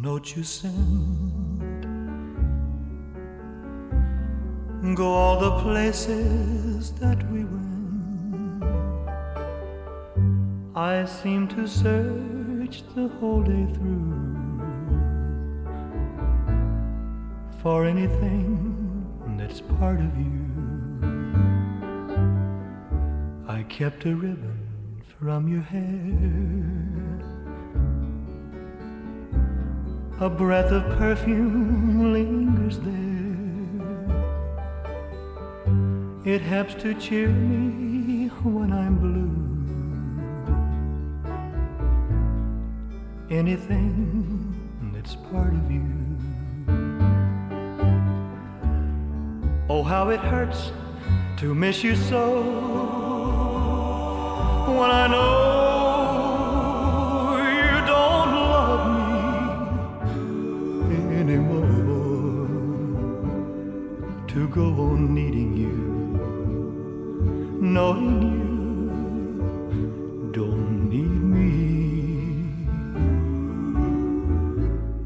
note you send. Go all the places that we went. I seem to search the whole day through for anything that's part of you. I kept a ribbon from your hair. A breath of perfume lingers there. It helps to cheer me when I'm blue. Anything that's part of you. Oh, how it hurts to miss you so when I know to go on needing you, knowing you don't need me.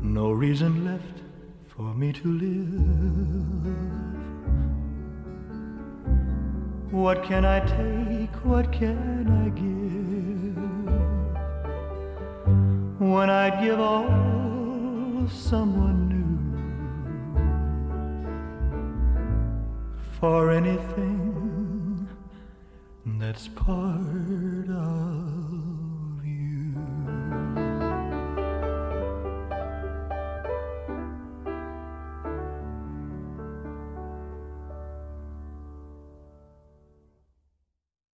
No reason left for me to live. What can I take? What can I give? When I'd give all someone for anything that's part of